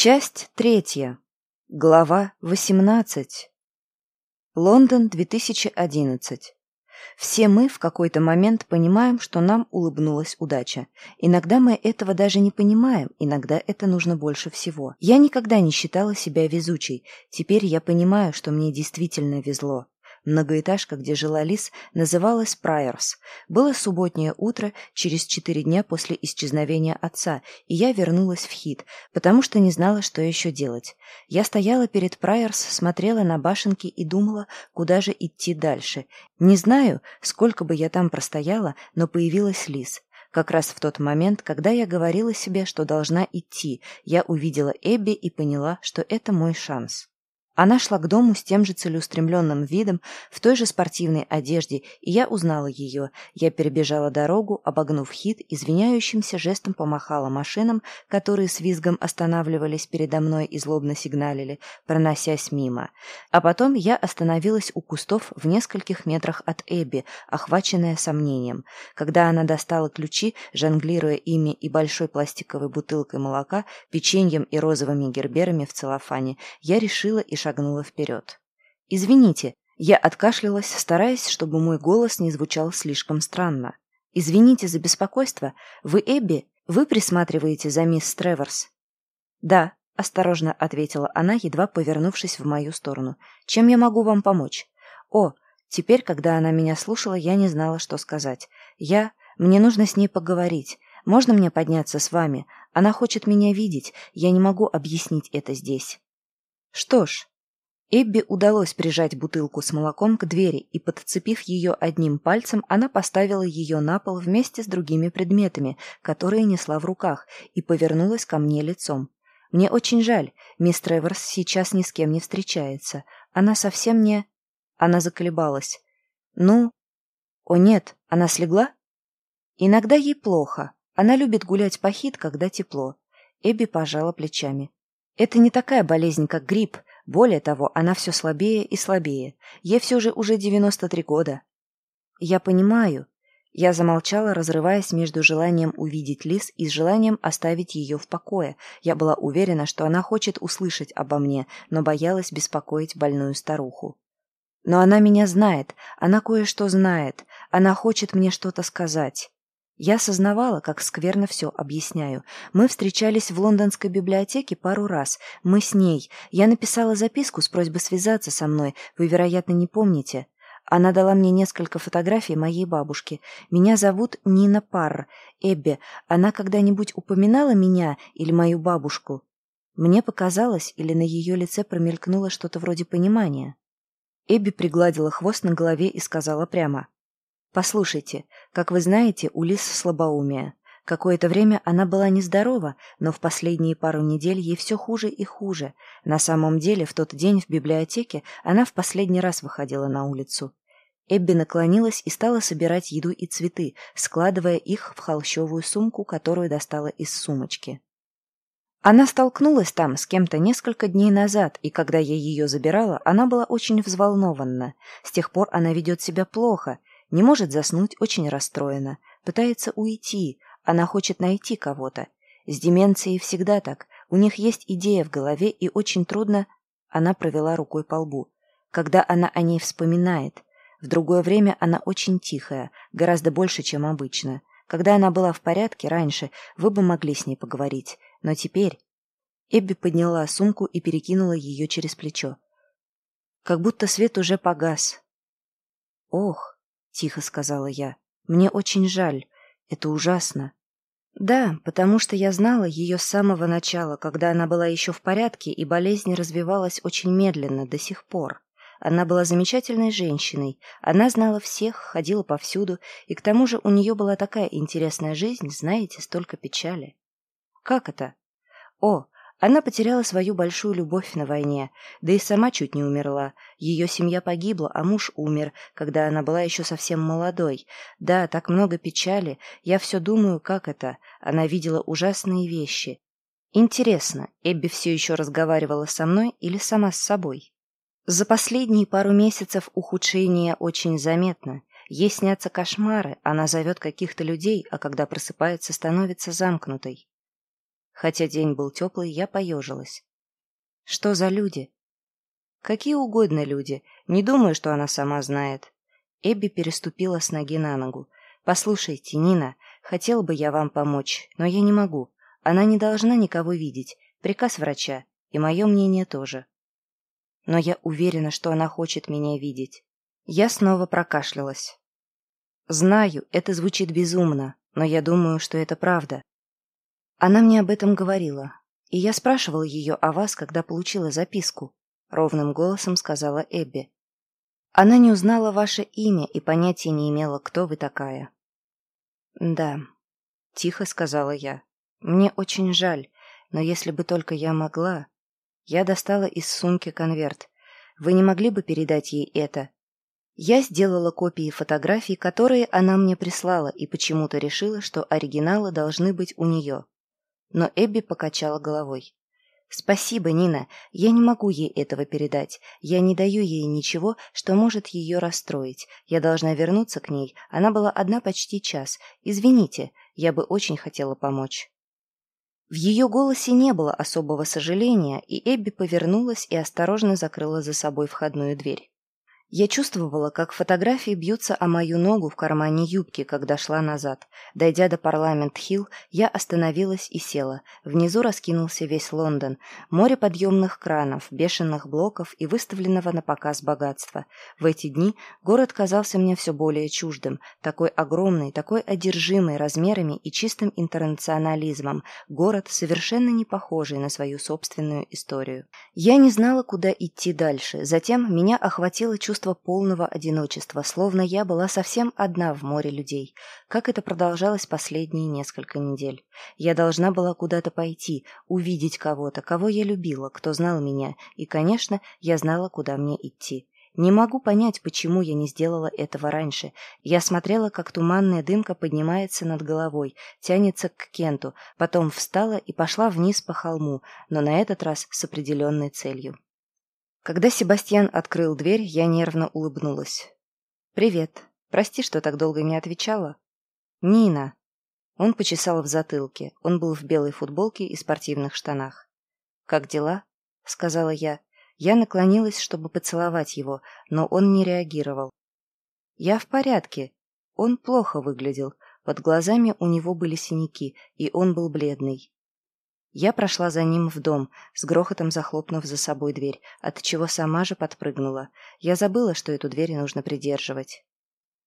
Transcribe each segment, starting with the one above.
Часть третья. Глава 18. Лондон, 2011. Все мы в какой-то момент понимаем, что нам улыбнулась удача. Иногда мы этого даже не понимаем, иногда это нужно больше всего. Я никогда не считала себя везучей. Теперь я понимаю, что мне действительно везло. Многоэтажка, где жила Лис, называлась Прайерс. Было субботнее утро, через четыре дня после исчезновения отца, и я вернулась в Хит, потому что не знала, что еще делать. Я стояла перед Прайерс, смотрела на башенки и думала, куда же идти дальше. Не знаю, сколько бы я там простояла, но появилась Лис. Как раз в тот момент, когда я говорила себе, что должна идти, я увидела Эбби и поняла, что это мой шанс. Она шла к дому с тем же целеустремленным видом, в той же спортивной одежде, и я узнала ее. Я перебежала дорогу, обогнув хит, извиняющимся жестом помахала машинам, которые с визгом останавливались передо мной и злобно сигналили, проносясь мимо. А потом я остановилась у кустов в нескольких метрах от Эбби, охваченная сомнением. Когда она достала ключи, жонглируя ими и большой пластиковой бутылкой молока, печеньем и розовыми герберами в целлофане, я решила и шагнула вперед. «Извините», я откашлялась, стараясь, чтобы мой голос не звучал слишком странно. «Извините за беспокойство. Вы Эбби? Вы присматриваете за мисс Треворс?» «Да», — осторожно ответила она, едва повернувшись в мою сторону. «Чем я могу вам помочь?» «О, теперь, когда она меня слушала, я не знала, что сказать. Я... Мне нужно с ней поговорить. Можно мне подняться с вами? Она хочет меня видеть. Я не могу объяснить это здесь». Что ж, Эбби удалось прижать бутылку с молоком к двери, и, подцепив ее одним пальцем, она поставила ее на пол вместе с другими предметами, которые несла в руках, и повернулась ко мне лицом. «Мне очень жаль, мисс Треворс сейчас ни с кем не встречается. Она совсем не...» Она заколебалась. «Ну...» «О нет, она слегла?» «Иногда ей плохо. Она любит гулять по хит, когда тепло». Эбби пожала плечами. Это не такая болезнь, как грипп. Более того, она все слабее и слабее. Ей все же уже 93 года. Я понимаю. Я замолчала, разрываясь между желанием увидеть Лис и желанием оставить ее в покое. Я была уверена, что она хочет услышать обо мне, но боялась беспокоить больную старуху. Но она меня знает, она кое-что знает, она хочет мне что-то сказать. Я осознавала, как скверно все объясняю. Мы встречались в лондонской библиотеке пару раз. Мы с ней. Я написала записку с просьбой связаться со мной. Вы, вероятно, не помните. Она дала мне несколько фотографий моей бабушки. Меня зовут Нина Парр. Эбби, она когда-нибудь упоминала меня или мою бабушку? Мне показалось, или на ее лице промелькнуло что-то вроде понимания. Эбби пригладила хвост на голове и сказала прямо. Послушайте, как вы знаете, у слабоумие. Какое-то время она была нездорова, но в последние пару недель ей все хуже и хуже. На самом деле, в тот день в библиотеке она в последний раз выходила на улицу. Эбби наклонилась и стала собирать еду и цветы, складывая их в холщовую сумку, которую достала из сумочки. Она столкнулась там с кем-то несколько дней назад, и когда я ее забирала, она была очень взволнована. С тех пор она ведет себя плохо, не может заснуть, очень расстроена. Пытается уйти. Она хочет найти кого-то. С деменцией всегда так. У них есть идея в голове, и очень трудно... Она провела рукой по лбу. Когда она о ней вспоминает. В другое время она очень тихая, гораздо больше, чем обычно. Когда она была в порядке раньше, вы бы могли с ней поговорить. Но теперь... Эбби подняла сумку и перекинула ее через плечо. Как будто свет уже погас. Ох, тихо сказала я. Мне очень жаль. Это ужасно. Да, потому что я знала ее с самого начала, когда она была еще в порядке, и болезнь развивалась очень медленно до сих пор. Она была замечательной женщиной, она знала всех, ходила повсюду, и к тому же у нее была такая интересная жизнь, знаете, столько печали. Как это? О, она потеряла свою большую любовь на войне, да и сама чуть не умерла. Ее семья погибла, а муж умер, когда она была еще совсем молодой. Да, так много печали. Я все думаю, как это. Она видела ужасные вещи. Интересно, Эбби все еще разговаривала со мной или сама с собой? За последние пару месяцев ухудшение очень заметно. Ей снятся кошмары, она зовет каких-то людей, а когда просыпается, становится замкнутой. Хотя день был теплый, я поежилась. Что за люди? Какие угодно люди. Не думаю, что она сама знает. Эбби переступила с ноги на ногу. «Послушайте, Нина, хотел бы я вам помочь, но я не могу. Она не должна никого видеть. Приказ врача. И мое мнение тоже. Но я уверена, что она хочет меня видеть. Я снова прокашлялась. Знаю, это звучит безумно, но я думаю, что это правда. Она мне об этом говорила. И я спрашивала ее о вас, когда получила записку. Ровным голосом сказала Эбби. Она не узнала ваше имя и понятия не имела, кто вы такая. Да, тихо сказала я. Мне очень жаль, но если бы только я могла... Я достала из сумки конверт. Вы не могли бы передать ей это? Я сделала копии фотографий, которые она мне прислала, и почему-то решила, что оригиналы должны быть у нее. Но Эбби покачала головой. «Спасибо, Нина. Я не могу ей этого передать. Я не даю ей ничего, что может ее расстроить. Я должна вернуться к ней. Она была одна почти час. Извините, я бы очень хотела помочь». В ее голосе не было особого сожаления, и Эбби повернулась и осторожно закрыла за собой входную дверь. Я чувствовала, как фотографии бьются о мою ногу в кармане юбки, когда шла назад. Дойдя до Парламент-Хилл, я остановилась и села. Внизу раскинулся весь Лондон. Море подъемных кранов, бешеных блоков и выставленного на показ богатства. В эти дни город казался мне все более чуждым. Такой огромный, такой одержимый размерами и чистым интернационализмом. Город, совершенно не похожий на свою собственную историю. Я не знала, куда идти дальше. Затем меня охватило чувство чувство полного одиночества, словно я была совсем одна в море людей. Как это продолжалось последние несколько недель. Я должна была куда-то пойти, увидеть кого-то, кого я любила, кто знал меня, и, конечно, я знала, куда мне идти. Не могу понять, почему я не сделала этого раньше. Я смотрела, как туманная дымка поднимается над головой, тянется к Кенту, потом встала и пошла вниз по холму, но на этот раз с определенной целью. Когда Себастьян открыл дверь, я нервно улыбнулась. «Привет. Прости, что так долго не отвечала». «Нина». Он почесал в затылке. Он был в белой футболке и спортивных штанах. «Как дела?» — сказала я. Я наклонилась, чтобы поцеловать его, но он не реагировал. «Я в порядке». Он плохо выглядел. Под глазами у него были синяки, и он был бледный. Я прошла за ним в дом, с грохотом захлопнув за собой дверь, от чего сама же подпрыгнула. Я забыла, что эту дверь нужно придерживать.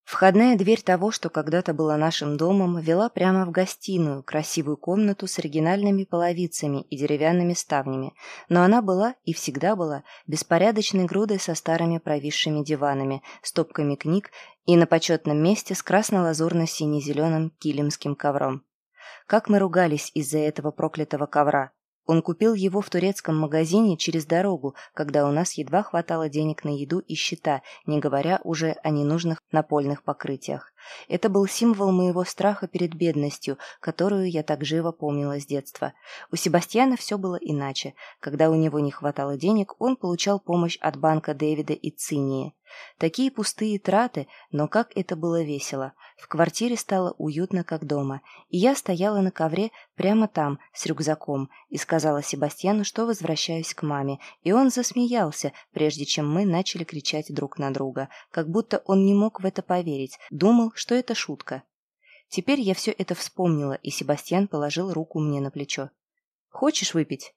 Входная дверь того, что когда-то была нашим домом, вела прямо в гостиную, красивую комнату с оригинальными половицами и деревянными ставнями, но она была и всегда была беспорядочной грудой со старыми провисшими диванами, стопками книг и на почетном месте с красно-лазурно-сине-зеленым килимским ковром. Как мы ругались из-за этого проклятого ковра. Он купил его в турецком магазине через дорогу, когда у нас едва хватало денег на еду и счета, не говоря уже о ненужных напольных покрытиях. Это был символ моего страха перед бедностью, которую я так живо помнила с детства. У Себастьяна все было иначе. Когда у него не хватало денег, он получал помощь от банка Дэвида и Цинии. Такие пустые траты, но как это было весело. В квартире стало уютно, как дома. И я стояла на ковре прямо там, с рюкзаком, и сказала Себастьяну, что возвращаюсь к маме. И он засмеялся, прежде чем мы начали кричать друг на друга. Как будто он не мог в это поверить. Думал, что это шутка. Теперь я все это вспомнила, и Себастьян положил руку мне на плечо. «Хочешь выпить?»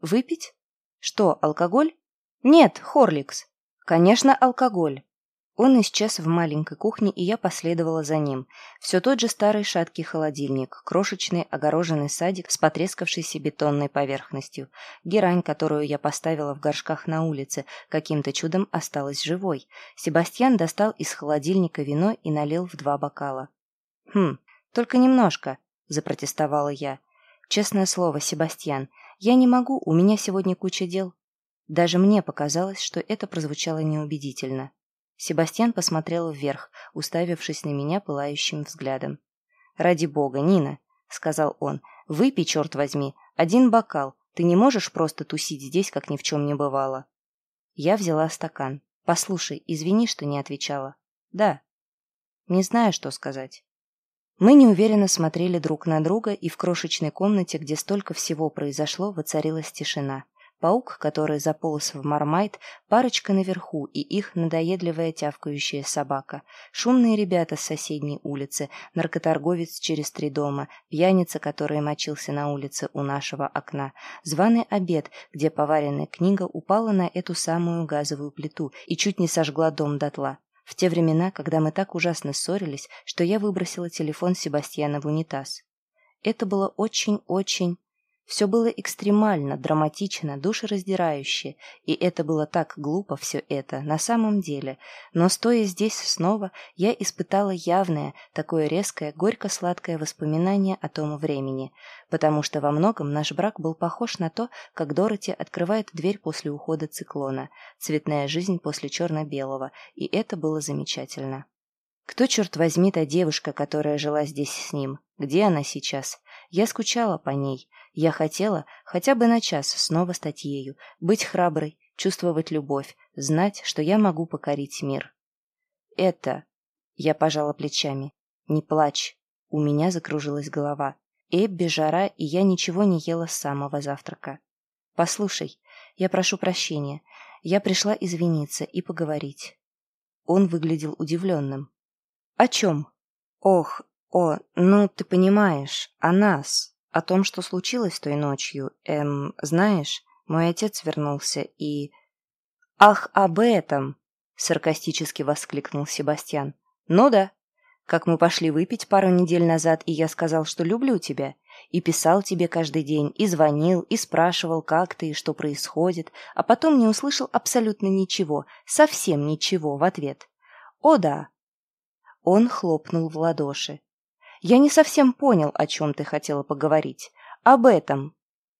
«Выпить? Что, алкоголь?» «Нет, Хорликс». Конечно, алкоголь. Он исчез в маленькой кухне, и я последовала за ним. Все тот же старый шаткий холодильник, крошечный огороженный садик с потрескавшейся бетонной поверхностью. Герань, которую я поставила в горшках на улице, каким-то чудом осталась живой. Себастьян достал из холодильника вино и налил в два бокала. «Хм, только немножко», — запротестовала я. «Честное слово, Себастьян, я не могу, у меня сегодня куча дел». Даже мне показалось, что это прозвучало неубедительно. Себастьян посмотрел вверх, уставившись на меня пылающим взглядом. «Ради бога, Нина!» — сказал он. «Выпей, черт возьми, один бокал. Ты не можешь просто тусить здесь, как ни в чем не бывало». Я взяла стакан. «Послушай, извини, что не отвечала». «Да». «Не знаю, что сказать». Мы неуверенно смотрели друг на друга, и в крошечной комнате, где столько всего произошло, воцарилась тишина. Паук, который заполз в мармайт, парочка наверху и их надоедливая тявкающая собака, шумные ребята с соседней улицы, наркоторговец через три дома, пьяница, который мочился на улице у нашего окна, званый обед, где поваренная книга упала на эту самую газовую плиту и чуть не сожгла дом дотла. В те времена, когда мы так ужасно ссорились, что я выбросила телефон Себастьяна в унитаз. Это было очень-очень... Все было экстремально, драматично, душераздирающе, и это было так глупо все это, на самом деле. Но стоя здесь снова, я испытала явное, такое резкое, горько-сладкое воспоминание о том времени, потому что во многом наш брак был похож на то, как Дороти открывает дверь после ухода циклона, цветная жизнь после черно-белого, и это было замечательно. Кто, черт возьми, та девушка, которая жила здесь с ним? Где она сейчас? Я скучала по ней. Я хотела хотя бы на час снова стать ею, быть храброй, чувствовать любовь, знать, что я могу покорить мир. Это... Я пожала плечами. Не плачь. У меня закружилась голова. Эбби, жара, и я ничего не ела с самого завтрака. Послушай, я прошу прощения. Я пришла извиниться и поговорить. Он выглядел удивленным. О чем? Ох, о, ну ты понимаешь, о нас, о том, что случилось той ночью. Эм, знаешь, мой отец вернулся и... Ах, об этом! Саркастически воскликнул Себастьян. Ну да, как мы пошли выпить пару недель назад, и я сказал, что люблю тебя, и писал тебе каждый день, и звонил, и спрашивал, как ты и что происходит, а потом не услышал абсолютно ничего, совсем ничего в ответ. О да, он хлопнул в ладоши. «Я не совсем понял, о чем ты хотела поговорить. Об этом».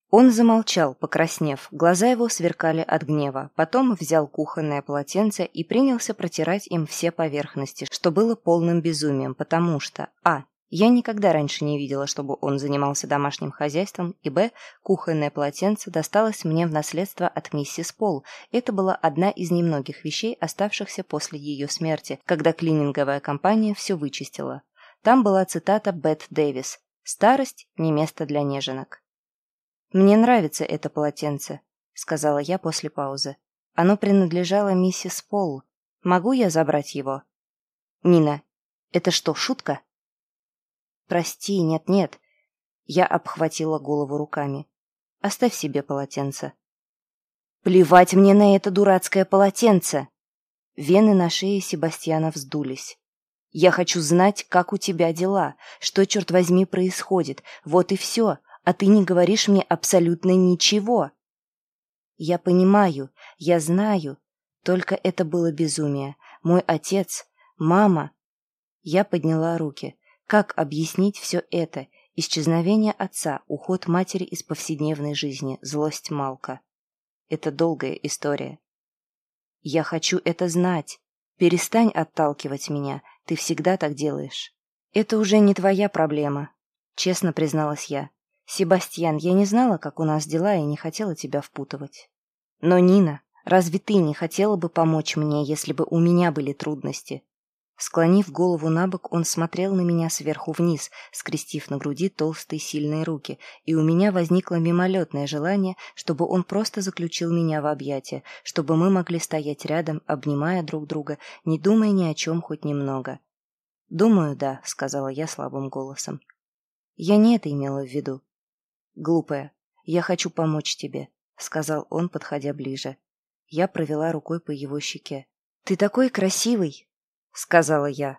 Он замолчал, покраснев, глаза его сверкали от гнева, потом взял кухонное полотенце и принялся протирать им все поверхности, что было полным безумием, потому что а. Я никогда раньше не видела, чтобы он занимался домашним хозяйством, и б. Кухонное полотенце досталось мне в наследство от миссис Пол. Это была одна из немногих вещей, оставшихся после ее смерти, когда клининговая компания все вычистила. Там была цитата Бет Дэвис «Старость – не место для неженок». «Мне нравится это полотенце», – сказала я после паузы. «Оно принадлежало миссис Пол. Могу я забрать его?» «Нина, это что, шутка?» «Прости, нет-нет». Я обхватила голову руками. «Оставь себе полотенце». «Плевать мне на это дурацкое полотенце!» Вены на шее Себастьяна вздулись. «Я хочу знать, как у тебя дела, что, черт возьми, происходит. Вот и все, а ты не говоришь мне абсолютно ничего». «Я понимаю, я знаю, только это было безумие. Мой отец, мама...» Я подняла руки. Как объяснить все это? Исчезновение отца, уход матери из повседневной жизни, злость Малка. Это долгая история. Я хочу это знать. Перестань отталкивать меня. Ты всегда так делаешь. Это уже не твоя проблема, честно призналась я. Себастьян, я не знала, как у нас дела, и не хотела тебя впутывать. Но, Нина, разве ты не хотела бы помочь мне, если бы у меня были трудности? Склонив голову на бок, он смотрел на меня сверху вниз, скрестив на груди толстые сильные руки, и у меня возникло мимолетное желание, чтобы он просто заключил меня в объятия, чтобы мы могли стоять рядом, обнимая друг друга, не думая ни о чем хоть немного. «Думаю, да», — сказала я слабым голосом. «Я не это имела в виду». «Глупая, я хочу помочь тебе», — сказал он, подходя ближе. Я провела рукой по его щеке. «Ты такой красивый!» Сказала я.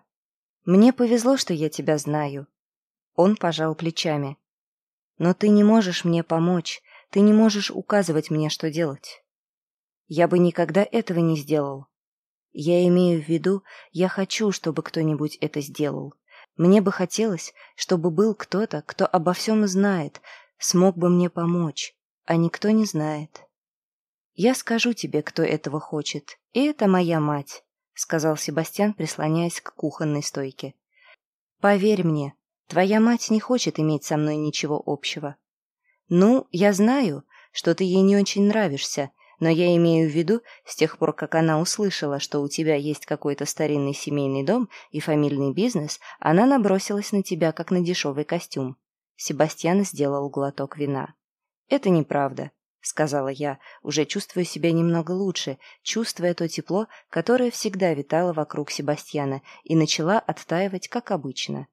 «Мне повезло, что я тебя знаю». Он пожал плечами. «Но ты не можешь мне помочь, ты не можешь указывать мне, что делать». «Я бы никогда этого не сделал. Я имею в виду, я хочу, чтобы кто-нибудь это сделал. Мне бы хотелось, чтобы был кто-то, кто обо всем знает, смог бы мне помочь, а никто не знает. Я скажу тебе, кто этого хочет, и это моя мать сказал Себастьян, прислоняясь к кухонной стойке. «Поверь мне, твоя мать не хочет иметь со мной ничего общего. Ну, я знаю, что ты ей не очень нравишься, но я имею в виду, с тех пор, как она услышала, что у тебя есть какой-то старинный семейный дом и фамильный бизнес, она набросилась на тебя, как на дешевый костюм. Себастьян сделал глоток вина. «Это неправда», — сказала я, уже чувствуя себя немного лучше, чувствуя то тепло, которое всегда витало вокруг Себастьяна, и начала оттаивать, как обычно.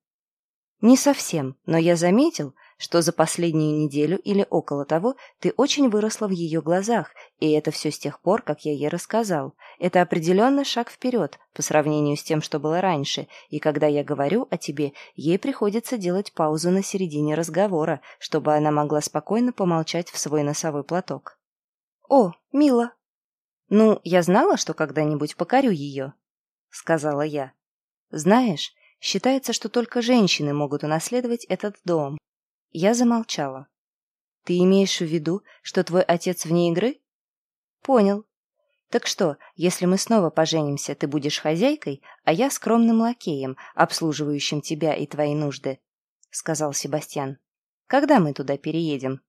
«Не совсем, но я заметил, что за последнюю неделю или около того ты очень выросла в ее глазах, и это все с тех пор, как я ей рассказал. Это определенно шаг вперед по сравнению с тем, что было раньше, и когда я говорю о тебе, ей приходится делать паузу на середине разговора, чтобы она могла спокойно помолчать в свой носовой платок. «О, мило!» «Ну, я знала, что когда-нибудь покорю ее», — сказала я. «Знаешь, считается, что только женщины могут унаследовать этот дом, я замолчала. «Ты имеешь в виду, что твой отец вне игры?» «Понял. Так что, если мы снова поженимся, ты будешь хозяйкой, а я скромным лакеем, обслуживающим тебя и твои нужды», — сказал Себастьян. «Когда мы туда переедем?»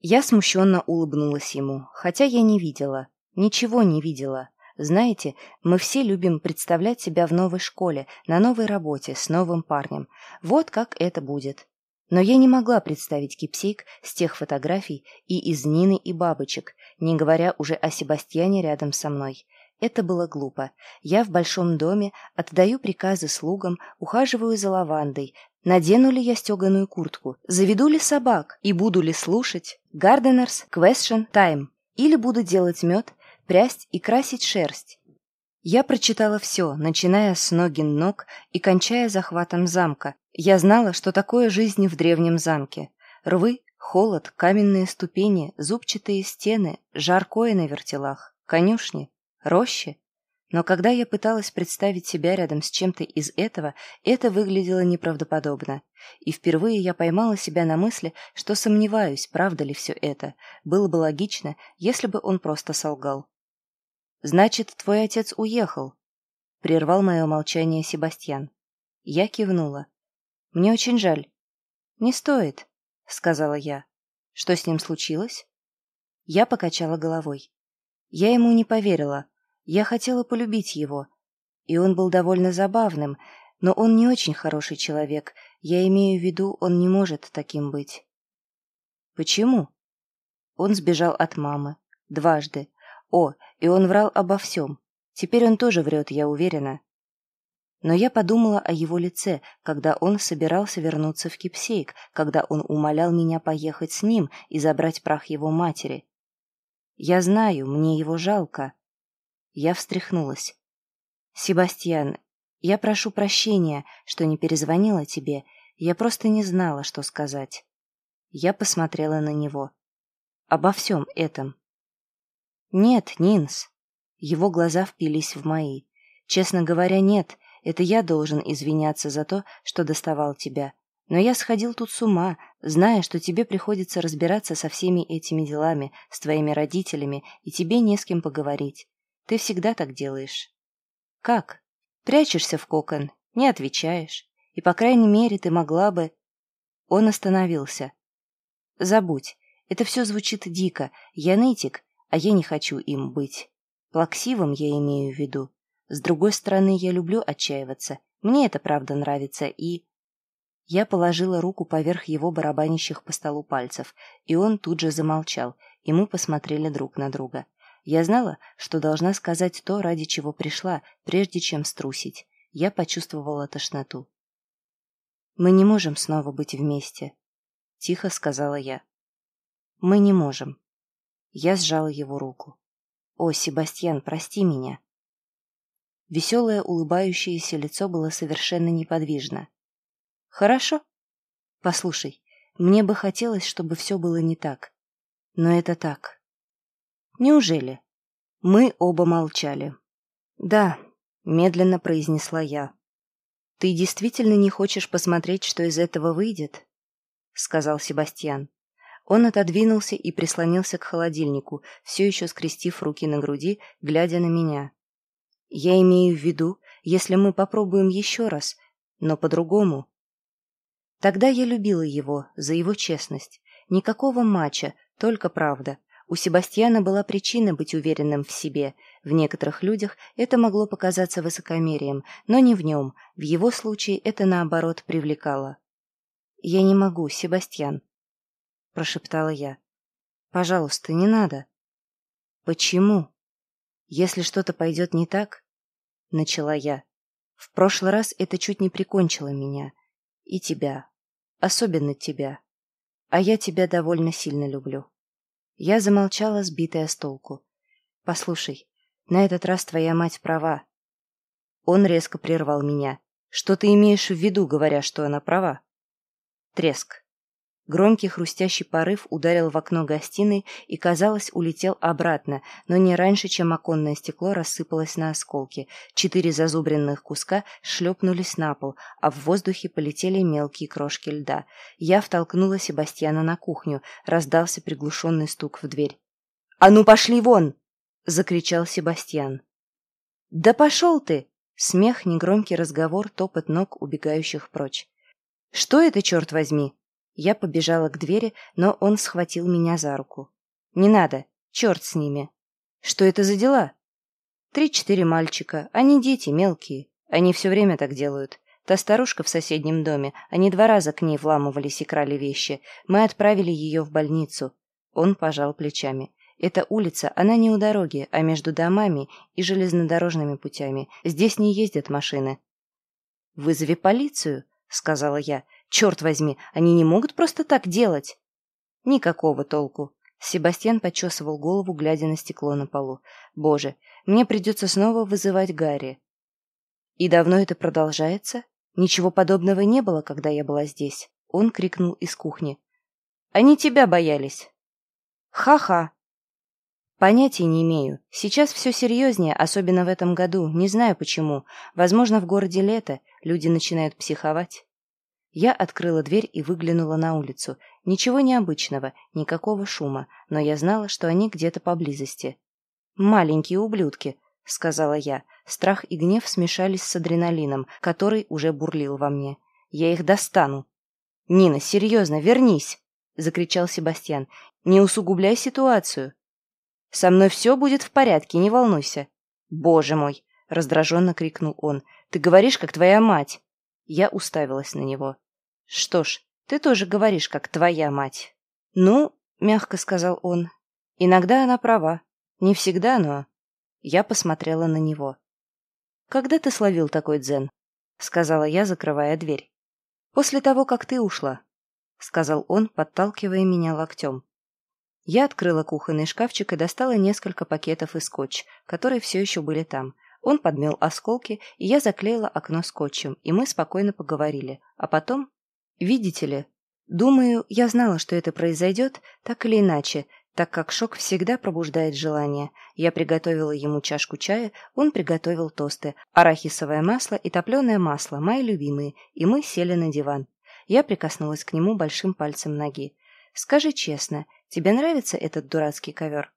Я смущенно улыбнулась ему, хотя я не видела, ничего не видела. Знаете, мы все любим представлять себя в новой школе, на новой работе, с новым парнем. Вот как это будет. Но я не могла представить кипсейк с тех фотографий и из Нины и бабочек, не говоря уже о Себастьяне рядом со мной. Это было глупо. Я в большом доме, отдаю приказы слугам, ухаживаю за лавандой. Надену ли я стеганую куртку? Заведу ли собак? И буду ли слушать? Gardeners Question Time. Или буду делать мед, прясть и красить шерсть? Я прочитала все, начиная с ногин ног и кончая захватом замка, я знала, что такое жизнь в древнем замке. Рвы, холод, каменные ступени, зубчатые стены, жаркое на вертелах, конюшни, рощи. Но когда я пыталась представить себя рядом с чем-то из этого, это выглядело неправдоподобно. И впервые я поймала себя на мысли, что сомневаюсь, правда ли все это. Было бы логично, если бы он просто солгал. «Значит, твой отец уехал?» — прервал мое молчание Себастьян. Я кивнула. Мне очень жаль. Не стоит, сказала я. Что с ним случилось? Я покачала головой. Я ему не поверила. Я хотела полюбить его. И он был довольно забавным, но он не очень хороший человек. Я имею в виду, он не может таким быть. Почему? Он сбежал от мамы. Дважды. О, и он врал обо всем. Теперь он тоже врет, я уверена. Но я подумала о его лице, когда он собирался вернуться в Кипсейк, когда он умолял меня поехать с ним и забрать прах его матери. Я знаю, мне его жалко. Я встряхнулась. «Себастьян, я прошу прощения, что не перезвонила тебе. Я просто не знала, что сказать». Я посмотрела на него. «Обо всем этом». «Нет, Нинс». Его глаза впились в мои. «Честно говоря, нет. Это я должен извиняться за то, что доставал тебя. Но я сходил тут с ума, зная, что тебе приходится разбираться со всеми этими делами, с твоими родителями, и тебе не с кем поговорить. Ты всегда так делаешь. Как? Прячешься в кокон, не отвечаешь. И, по крайней мере, ты могла бы... Он остановился. Забудь. Это все звучит дико. Я нытик, а я не хочу им быть. Плаксивым я имею в виду. С другой стороны, я люблю отчаиваться. Мне это правда нравится, и... Я положила руку поверх его барабанящих по столу пальцев, и он тут же замолчал, и мы посмотрели друг на друга. Я знала, что должна сказать то, ради чего пришла, прежде чем струсить. Я почувствовала тошноту. «Мы не можем снова быть вместе», — тихо сказала я. «Мы не можем». Я сжала его руку. «О, Себастьян, прости меня». Веселое улыбающееся лицо было совершенно неподвижно. «Хорошо. Послушай, мне бы хотелось, чтобы все было не так. Но это так». «Неужели?» Мы оба молчали. «Да», — медленно произнесла я. «Ты действительно не хочешь посмотреть, что из этого выйдет?» — сказал Себастьян. Он отодвинулся и прислонился к холодильнику, все еще скрестив руки на груди, глядя на меня. Я имею в виду, если мы попробуем еще раз, но по-другому. Тогда я любила его за его честность. Никакого матча, только правда. У Себастьяна была причина быть уверенным в себе. В некоторых людях это могло показаться высокомерием, но не в нем. В его случае это, наоборот, привлекало. «Я не могу, Себастьян», — прошептала я. «Пожалуйста, не надо». «Почему?» «Если что-то пойдет не так...» — начала я. «В прошлый раз это чуть не прикончило меня. И тебя. Особенно тебя. А я тебя довольно сильно люблю». Я замолчала, сбитая с толку. «Послушай, на этот раз твоя мать права». Он резко прервал меня. «Что ты имеешь в виду, говоря, что она права?» Треск. Громкий хрустящий порыв ударил в окно гостиной и, казалось, улетел обратно, но не раньше, чем оконное стекло рассыпалось на осколки. Четыре зазубренных куска шлепнулись на пол, а в воздухе полетели мелкие крошки льда. Я втолкнула Себастьяна на кухню. Раздался приглушенный стук в дверь. «А ну пошли вон!» — закричал Себастьян. «Да пошел ты!» Смех, негромкий разговор, топот ног, убегающих прочь. «Что это, черт возьми?» Я побежала к двери, но он схватил меня за руку. «Не надо, черт с ними!» «Что это за дела?» «Три-четыре мальчика, они дети, мелкие. Они все время так делают. Та старушка в соседнем доме, они два раза к ней вламывались и крали вещи. Мы отправили ее в больницу». Он пожал плечами. «Эта улица, она не у дороги, а между домами и железнодорожными путями. Здесь не ездят машины». «Вызови полицию», — сказала я. «Черт возьми, они не могут просто так делать!» «Никакого толку». Себастьян почесывал голову, глядя на стекло на полу. «Боже, мне придется снова вызывать Гарри». «И давно это продолжается? Ничего подобного не было, когда я была здесь». Он крикнул из кухни. «Они тебя боялись». «Ха-ха!» «Понятия не имею. Сейчас все серьезнее, особенно в этом году. Не знаю почему. Возможно, в городе лето. Люди начинают психовать. Я открыла дверь и выглянула на улицу. Ничего необычного, никакого шума, но я знала, что они где-то поблизости. «Маленькие ублюдки», — сказала я. Страх и гнев смешались с адреналином, который уже бурлил во мне. «Я их достану». «Нина, серьезно, вернись!» — закричал Себастьян. «Не усугубляй ситуацию». «Со мной все будет в порядке, не волнуйся». «Боже мой!» — раздраженно крикнул он. Ты говоришь, как твоя мать. Я уставилась на него. Что ж, ты тоже говоришь, как твоя мать. Ну, мягко сказал он, иногда она права. Не всегда, но... Я посмотрела на него. «Когда ты словил такой дзен?» — сказала я, закрывая дверь. «После того, как ты ушла», — сказал он, подталкивая меня локтем. Я открыла кухонный шкафчик и достала несколько пакетов и скотч, которые все еще были там. Он подмел осколки, и я заклеила окно скотчем, и мы спокойно поговорили. А потом... Видите ли, думаю, я знала, что это произойдет, так или иначе, так как шок всегда пробуждает желание. Я приготовила ему чашку чая, он приготовил тосты, арахисовое масло и топленое масло, мои любимые, и мы сели на диван. Я прикоснулась к нему большим пальцем ноги. «Скажи честно, тебе нравится этот дурацкий ковер?»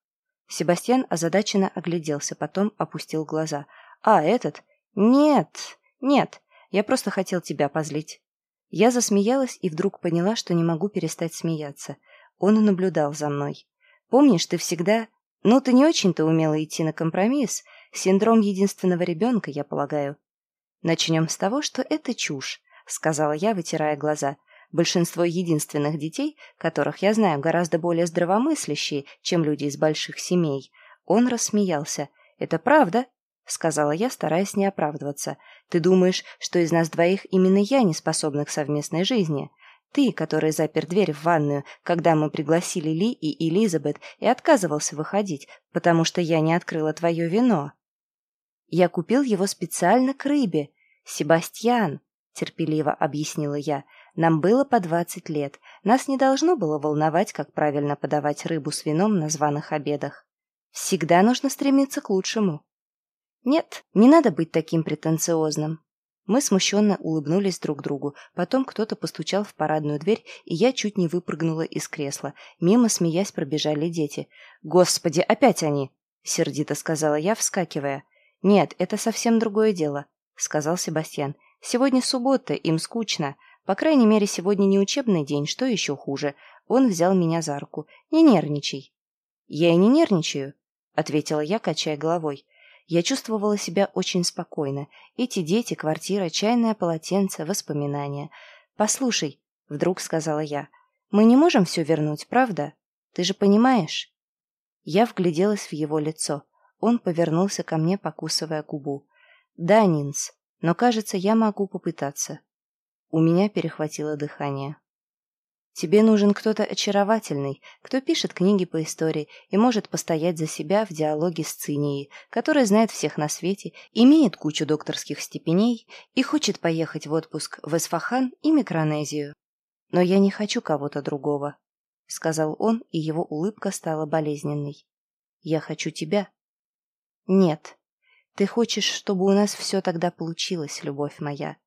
Себастьян озадаченно огляделся, потом опустил глаза. «А, этот? Нет, нет, я просто хотел тебя позлить». Я засмеялась и вдруг поняла, что не могу перестать смеяться. Он наблюдал за мной. «Помнишь, ты всегда... Ну, ты не очень-то умела идти на компромисс. Синдром единственного ребенка, я полагаю». «Начнем с того, что это чушь», — сказала я, вытирая глаза. Большинство единственных детей, которых я знаю гораздо более здравомыслящие, чем люди из больших семей. Он рассмеялся. «Это правда?» — сказала я, стараясь не оправдываться. «Ты думаешь, что из нас двоих именно я не способна к совместной жизни?» Ты, который запер дверь в ванную, когда мы пригласили Ли и Элизабет, и отказывался выходить, потому что я не открыла твое вино. Я купил его специально к рыбе. Себастьян, терпеливо объяснила я, нам было по двадцать лет. Нас не должно было волновать, как правильно подавать рыбу с вином на званых обедах. Всегда нужно стремиться к лучшему. Нет, не надо быть таким претенциозным. Мы смущенно улыбнулись друг другу. Потом кто-то постучал в парадную дверь, и я чуть не выпрыгнула из кресла. Мимо, смеясь, пробежали дети. «Господи, опять они!» — сердито сказала я, вскакивая. «Нет, это совсем другое дело», — сказал Себастьян. «Сегодня суббота, им скучно. По крайней мере, сегодня не учебный день, что еще хуже. Он взял меня за руку. Не нервничай. «Я и не нервничаю», — ответила я, качая головой. Я чувствовала себя очень спокойно. Эти дети, квартира, чайное полотенце, воспоминания. «Послушай», — вдруг сказала я, — «мы не можем все вернуть, правда? Ты же понимаешь?» Я вгляделась в его лицо. Он повернулся ко мне, покусывая губу. «Да, Нинс, но, кажется, я могу попытаться». У меня перехватило дыхание. Тебе нужен кто-то очаровательный, кто пишет книги по истории и может постоять за себя в диалоге с Цинией, который знает всех на свете, имеет кучу докторских степеней и хочет поехать в отпуск в Эсфахан и Микронезию. Но я не хочу кого-то другого, — сказал он, и его улыбка стала болезненной. Я хочу тебя. Нет. Ты хочешь, чтобы у нас все тогда получилось, любовь моя.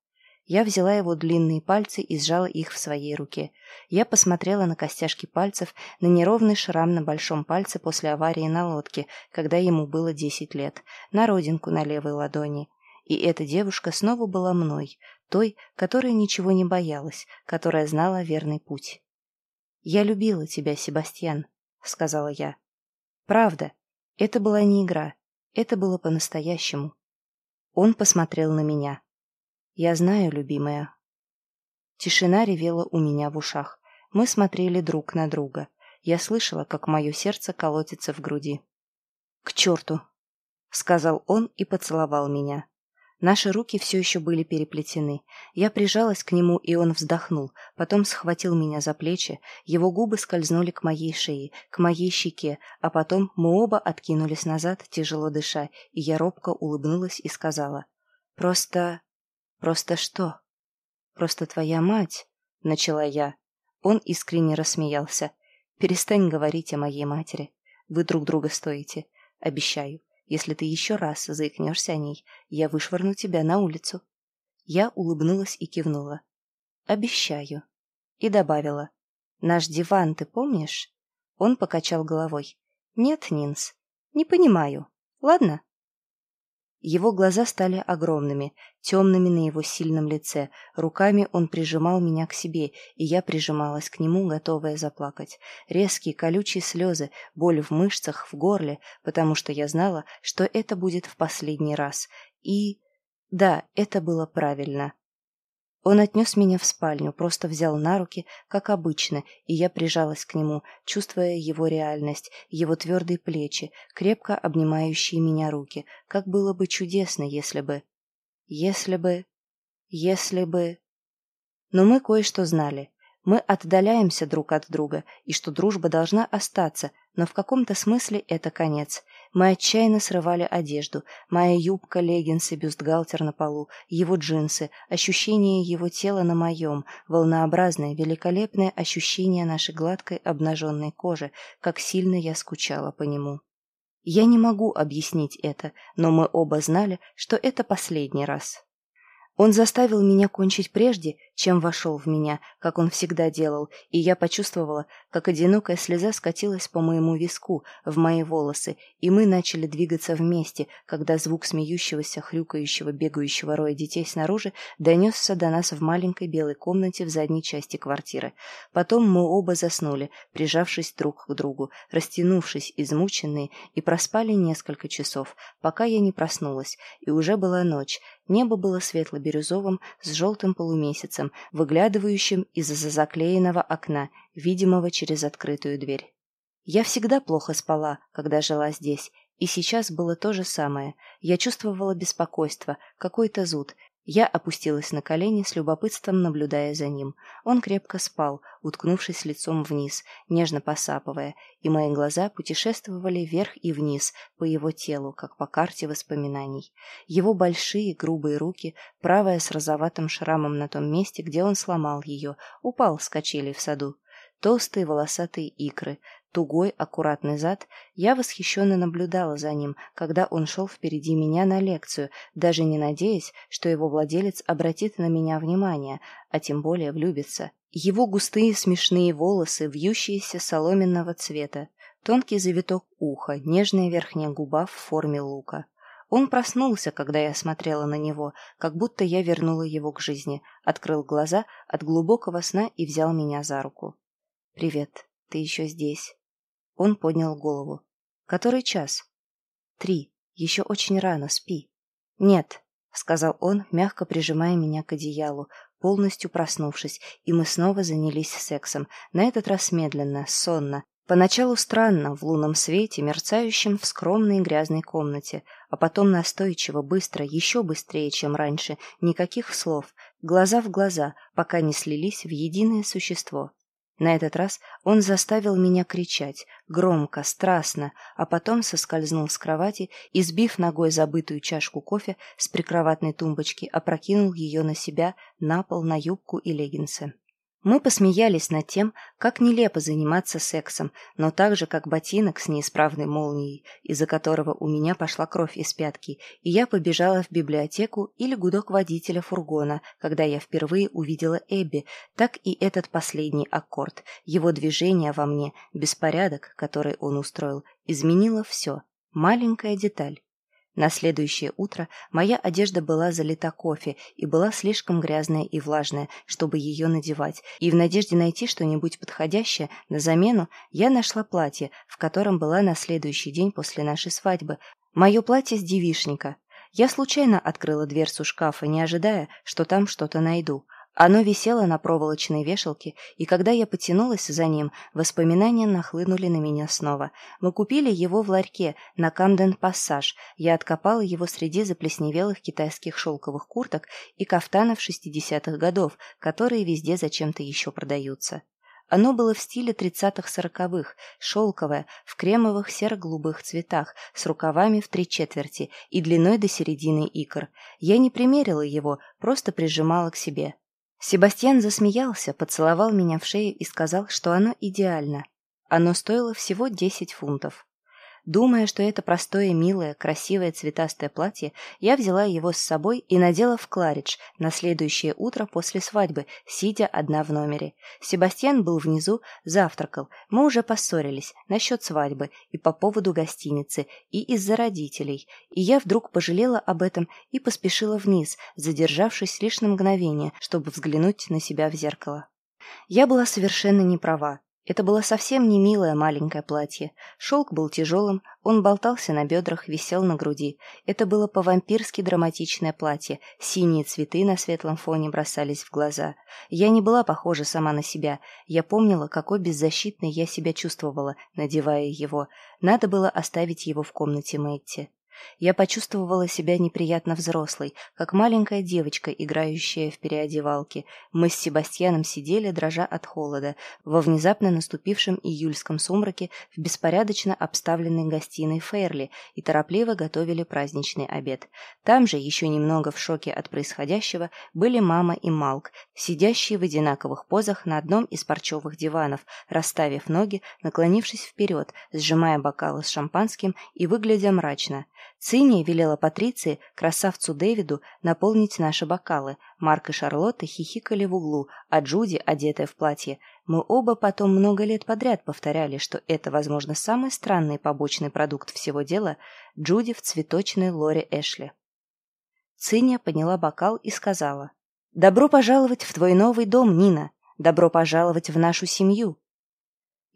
Я взяла его длинные пальцы и сжала их в своей руке. Я посмотрела на костяшки пальцев, на неровный шрам на большом пальце после аварии на лодке, когда ему было десять лет, на родинку на левой ладони. И эта девушка снова была мной, той, которая ничего не боялась, которая знала верный путь. «Я любила тебя, Себастьян», — сказала я. «Правда, это была не игра, это было по-настоящему». Он посмотрел на меня. «Я знаю, любимая». Тишина ревела у меня в ушах. Мы смотрели друг на друга. Я слышала, как мое сердце колотится в груди. «К черту!» — сказал он и поцеловал меня. Наши руки все еще были переплетены. Я прижалась к нему, и он вздохнул, потом схватил меня за плечи, его губы скользнули к моей шее, к моей щеке, а потом мы оба откинулись назад, тяжело дыша, и я робко улыбнулась и сказала. «Просто... «Просто что?» «Просто твоя мать», — начала я. Он искренне рассмеялся. «Перестань говорить о моей матери. Вы друг друга стоите. Обещаю, если ты еще раз заикнешься о ней, я вышвырну тебя на улицу». Я улыбнулась и кивнула. «Обещаю». И добавила. «Наш диван ты помнишь?» Он покачал головой. «Нет, Нинс, не понимаю. Ладно?» Его глаза стали огромными, темными на его сильном лице. Руками он прижимал меня к себе, и я прижималась к нему, готовая заплакать. Резкие колючие слезы, боль в мышцах, в горле, потому что я знала, что это будет в последний раз. И... Да, это было правильно. Он отнес меня в спальню, просто взял на руки, как обычно, и я прижалась к нему, чувствуя его реальность, его твердые плечи, крепко обнимающие меня руки, как было бы чудесно, если бы... Если бы... Если бы... Но мы кое-что знали. Мы отдаляемся друг от друга, и что дружба должна остаться, но в каком-то смысле это конец. Мы отчаянно срывали одежду. Моя юбка, леггинсы, бюстгальтер на полу, его джинсы, ощущение его тела на моем, волнообразное, великолепное ощущение нашей гладкой обнаженной кожи, как сильно я скучала по нему. Я не могу объяснить это, но мы оба знали, что это последний раз. Он заставил меня кончить прежде, чем вошел в меня, как он всегда делал, и я почувствовала, как одинокая слеза скатилась по моему виску, в мои волосы, и мы начали двигаться вместе, когда звук смеющегося, хрюкающего, бегающего роя детей снаружи донесся до нас в маленькой белой комнате в задней части квартиры. Потом мы оба заснули, прижавшись друг к другу, растянувшись, измученные, и проспали несколько часов, пока я не проснулась, и уже была ночь, Небо было светло-бирюзовым с желтым полумесяцем, выглядывающим из-за заклеенного окна, видимого через открытую дверь. Я всегда плохо спала, когда жила здесь, и сейчас было то же самое. Я чувствовала беспокойство, какой-то зуд, я опустилась на колени с любопытством, наблюдая за ним. Он крепко спал, уткнувшись лицом вниз, нежно посапывая, и мои глаза путешествовали вверх и вниз по его телу, как по карте воспоминаний. Его большие грубые руки, правая с розоватым шрамом на том месте, где он сломал ее, упал с в саду. Толстые волосатые икры, тугой, аккуратный зад, я восхищенно наблюдала за ним, когда он шел впереди меня на лекцию, даже не надеясь, что его владелец обратит на меня внимание, а тем более влюбится. Его густые смешные волосы, вьющиеся соломенного цвета, тонкий завиток уха, нежная верхняя губа в форме лука. Он проснулся, когда я смотрела на него, как будто я вернула его к жизни, открыл глаза от глубокого сна и взял меня за руку. «Привет, ты еще здесь?» Он поднял голову. «Который час?» «Три. Еще очень рано. Спи». «Нет», — сказал он, мягко прижимая меня к одеялу, полностью проснувшись, и мы снова занялись сексом, на этот раз медленно, сонно. Поначалу странно, в лунном свете, мерцающем в скромной грязной комнате, а потом настойчиво, быстро, еще быстрее, чем раньше, никаких слов, глаза в глаза, пока не слились в единое существо. На этот раз он заставил меня кричать, громко, страстно, а потом соскользнул с кровати и, сбив ногой забытую чашку кофе с прикроватной тумбочки, опрокинул ее на себя, на пол, на юбку и леггинсы. Мы посмеялись над тем, как нелепо заниматься сексом, но так же, как ботинок с неисправной молнией, из-за которого у меня пошла кровь из пятки, и я побежала в библиотеку или гудок водителя фургона, когда я впервые увидела Эбби, так и этот последний аккорд, его движение во мне, беспорядок, который он устроил, изменило все. Маленькая деталь. На следующее утро моя одежда была залита кофе и была слишком грязная и влажная, чтобы ее надевать, и в надежде найти что-нибудь подходящее на замену я нашла платье, в котором была на следующий день после нашей свадьбы. Мое платье с девишника. Я случайно открыла дверцу шкафа, не ожидая, что там что-то найду. Оно висело на проволочной вешалке, и когда я потянулась за ним, воспоминания нахлынули на меня снова. Мы купили его в ларьке на Камден-Пассаж. Я откопала его среди заплесневелых китайских шелковых курток и кафтанов 60-х годов, которые везде зачем-то еще продаются. Оно было в стиле тридцатых-сороковых, шелковое, в кремовых серо-голубых цветах, с рукавами в три четверти и длиной до середины икр. Я не примерила его, просто прижимала к себе. Себастьян засмеялся, поцеловал меня в шею и сказал, что оно идеально. Оно стоило всего 10 фунтов. Думая, что это простое, милое, красивое цветастое платье, я взяла его с собой и надела в Кларидж на следующее утро после свадьбы, сидя одна в номере. Себастьян был внизу, завтракал. Мы уже поссорились насчет свадьбы и по поводу гостиницы, и из-за родителей. И я вдруг пожалела об этом и поспешила вниз, задержавшись лишь на мгновение, чтобы взглянуть на себя в зеркало. Я была совершенно не права. Это было совсем не милое маленькое платье. Шелк был тяжелым, он болтался на бедрах, висел на груди. Это было по-вампирски драматичное платье. Синие цветы на светлом фоне бросались в глаза. Я не была похожа сама на себя. Я помнила, какой беззащитной я себя чувствовала, надевая его. Надо было оставить его в комнате Мэтти. Я почувствовала себя неприятно взрослой, как маленькая девочка, играющая в переодевалке. Мы с Себастьяном сидели, дрожа от холода, во внезапно наступившем июльском сумраке в беспорядочно обставленной гостиной Фейрли и торопливо готовили праздничный обед. Там же, еще немного в шоке от происходящего, были мама и Малк, сидящие в одинаковых позах на одном из парчевых диванов, расставив ноги, наклонившись вперед, сжимая бокалы с шампанским и выглядя мрачно. Циния велела Патриции, красавцу Дэвиду, наполнить наши бокалы. Марк и Шарлотта хихикали в углу, а Джуди, одетая в платье, мы оба потом много лет подряд повторяли, что это, возможно, самый странный побочный продукт всего дела Джуди в цветочной лоре Эшли. Циния подняла бокал и сказала, «Добро пожаловать в твой новый дом, Нина! Добро пожаловать в нашу семью!»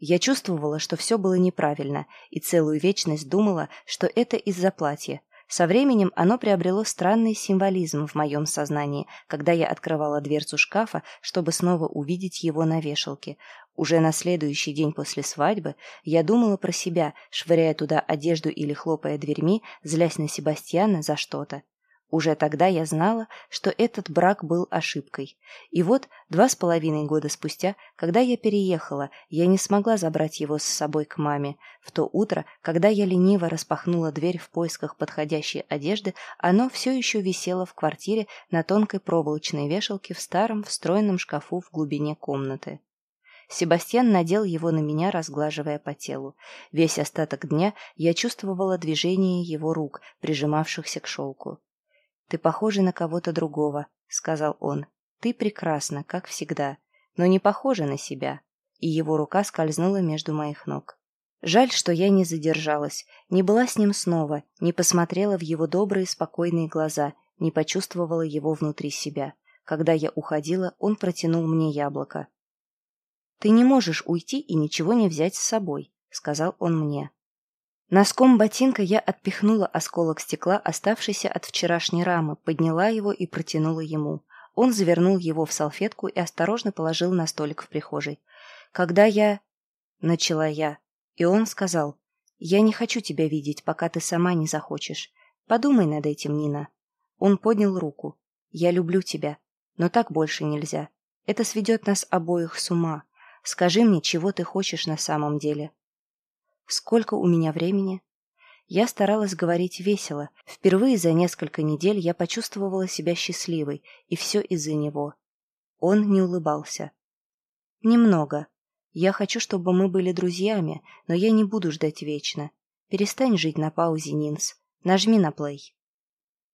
Я чувствовала, что все было неправильно, и целую вечность думала, что это из-за платья. Со временем оно приобрело странный символизм в моем сознании, когда я открывала дверцу шкафа, чтобы снова увидеть его на вешалке. Уже на следующий день после свадьбы я думала про себя, швыряя туда одежду или хлопая дверьми, злясь на Себастьяна за что-то. Уже тогда я знала, что этот брак был ошибкой. И вот, два с половиной года спустя, когда я переехала, я не смогла забрать его с собой к маме. В то утро, когда я лениво распахнула дверь в поисках подходящей одежды, оно все еще висело в квартире на тонкой проволочной вешалке в старом встроенном шкафу в глубине комнаты. Себастьян надел его на меня, разглаживая по телу. Весь остаток дня я чувствовала движение его рук, прижимавшихся к шелку. «Ты похожа на кого-то другого», — сказал он. «Ты прекрасна, как всегда, но не похожа на себя». И его рука скользнула между моих ног. Жаль, что я не задержалась, не была с ним снова, не посмотрела в его добрые, спокойные глаза, не почувствовала его внутри себя. Когда я уходила, он протянул мне яблоко. «Ты не можешь уйти и ничего не взять с собой», — сказал он мне. Носком ботинка я отпихнула осколок стекла, оставшийся от вчерашней рамы, подняла его и протянула ему. Он завернул его в салфетку и осторожно положил на столик в прихожей. Когда я... Начала я. И он сказал, «Я не хочу тебя видеть, пока ты сама не захочешь. Подумай над этим, Нина». Он поднял руку. «Я люблю тебя, но так больше нельзя. Это сведет нас обоих с ума. Скажи мне, чего ты хочешь на самом деле?» «Сколько у меня времени?» Я старалась говорить весело. Впервые за несколько недель я почувствовала себя счастливой, и все из-за него. Он не улыбался. «Немного. Я хочу, чтобы мы были друзьями, но я не буду ждать вечно. Перестань жить на паузе, Нинс. Нажми на плей».